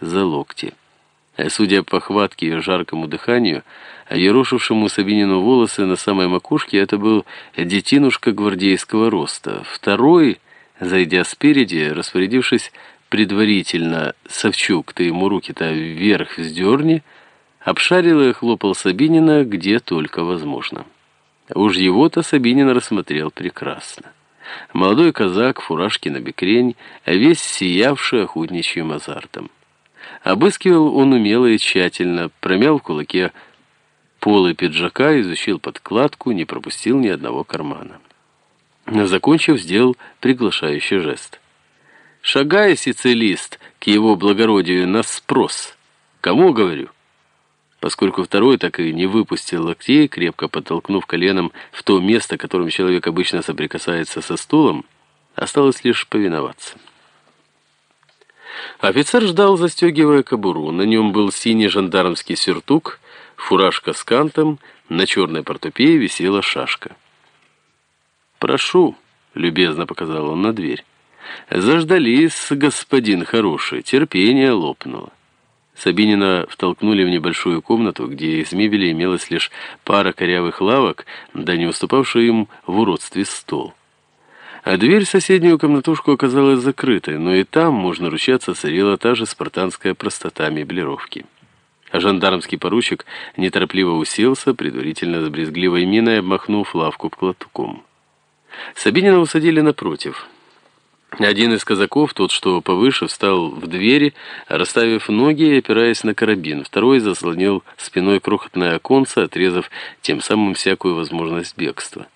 за локти. А судя по хватке и жаркому дыханию, ерошившему Сабинину волосы на самой макушке, это был детинушка гвардейского роста. Второй, зайдя спереди, распорядившись предварительно, «Савчук, ты ему руки-то вверх вздерни», обшарил и хлопал Сабинина где только возможно. Уж его-то Сабинин рассмотрел прекрасно. Молодой казак, фуражки на бекрень, весь сиявший охотничьим азартом. Обыскивал он умело и тщательно, промял в кулаке полы пиджака, изучил подкладку, не пропустил ни одного кармана. Закончив, сделал приглашающий жест. «Шагай, сицилист, к его благородию на спрос. Кому, говорю?» Поскольку второй так и не выпустил локтей, крепко подтолкнув коленом в то место, которым человек обычно соприкасается со стулом, осталось лишь повиноваться. Офицер ждал, застегивая кобуру. На нем был синий жандармский сюртук, фуражка с кантом, на черной портупее висела шашка. «Прошу», — любезно показал он на дверь. «Заждались, господин хороший, терпение лопнуло». Сабинина втолкнули в небольшую комнату, где из мебели имелась лишь пара корявых лавок, да не уступавший им в уродстве стол. А дверь в соседнюю комнатушку оказалась закрытой, но и там, можно ручаться, царила та же спартанская простота меблировки. А жандармский поручик неторопливо уселся, предварительно с брезгливой миной обмахнув лавку платком. Сабинина усадили напротив – один из казаков, тот, что повыше, встал в двери, расставив ноги и опираясь на карабин. Второй заслонил спиной крохотное оконце, отрезав тем самым всякую возможность бегства.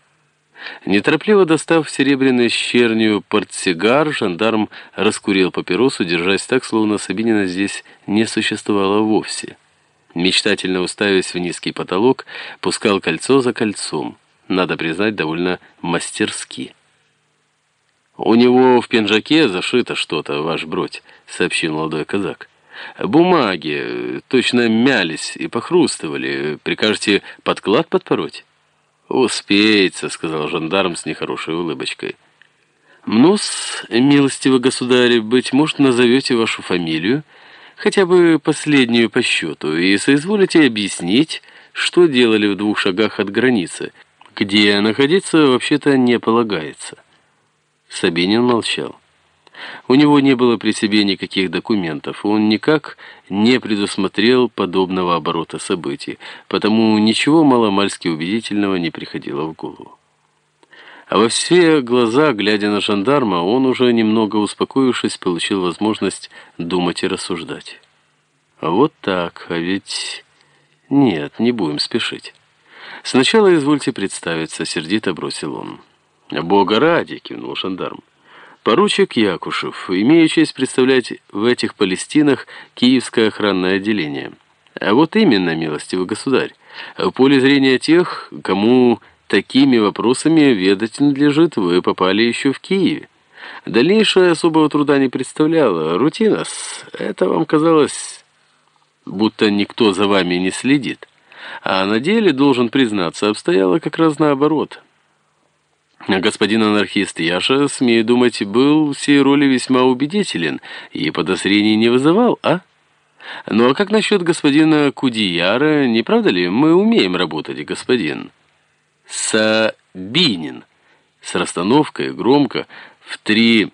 Неторопливо достав серебряный щерню портсигар, жандарм раскурил папиросу, держась так, словно Сабинина здесь не существовало вовсе. Мечтательно уставясь в низкий потолок, пускал кольцо за кольцом. Надо признать, довольно мастерски. «У него в пинжаке зашито что-то, ваш бродь», — сообщил молодой казак. «Бумаги точно мялись и похрустывали. Прикажете подклад подпороть?» «Успеется», — сказал жандарм с нехорошей улыбочкой. «Ну-с, милостивый государь, быть может, назовете вашу фамилию, хотя бы последнюю по счету, и соизволите объяснить, что делали в двух шагах от границы, где находиться вообще-то не полагается». Сабинин молчал. У него не было при себе никаких документов, он никак не предусмотрел подобного оборота событий, потому ничего маломальски убедительного не приходило в голову. А во все глаза, глядя на жандарма, он уже немного успокоившись, получил возможность думать и рассуждать. А вот так, а ведь... Нет, не будем спешить. Сначала извольте представиться, сердито бросил он. «Бога ради!» — кивнул жандарм. «Поручик Якушев, имею честь представлять в этих Палестинах Киевское охранное отделение. А вот именно, милостивый государь, в поле зрения тех, кому такими вопросами ведать надлежит, вы попали еще в Киеве. Дальнейшее особого труда не представляло. Рутина это вам казалось, будто никто за вами не следит. А на деле, должен признаться, обстояло как раз наоборот». Господин анархист Яша, смею думать, был в сей роли весьма убедителен и подозрений не вызывал, а? Ну а как насчет господина Кудияра, не правда ли? Мы умеем работать, господин. Сабинин. С расстановкой, громко, в три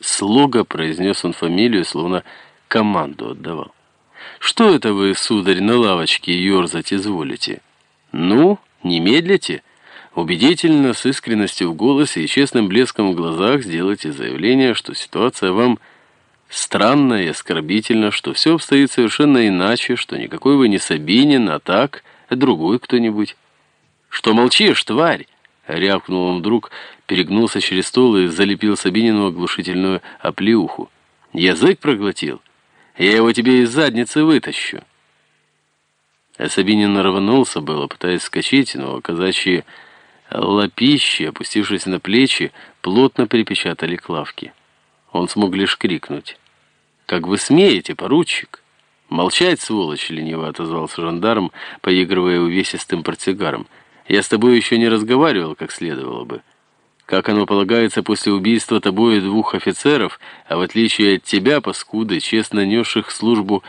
слога произнес он фамилию, словно команду отдавал. «Что это вы, сударь, на лавочке ерзать изволите? Ну, не медлите?» Убедительно, с искренностью в голосе и честным блеском в глазах сделайте заявление, что ситуация вам странная и оскорбительна, что все обстоит совершенно иначе, что никакой вы не Сабинин, а так, другой кто-нибудь. «Что молчишь, тварь?» — рявкнул он вдруг, перегнулся через стол и залепил Сабинину оглушительную оплеуху. «Язык проглотил? Я его тебе из задницы вытащу». А Сабинин рванулся было, пытаясь скачать, но казачьи Лапищи, опустившись на плечи, плотно припечатали к лавке. Он смог лишь крикнуть. «Как вы смеете, поручик?» «Молчать, сволочь!» — лениво отозвался жандарм, поигрывая увесистым портсигаром. «Я с тобой еще не разговаривал, как следовало бы». как оно полагается после убийства тобою двух офицеров, а в отличие от тебя, паскуды, честно несших службу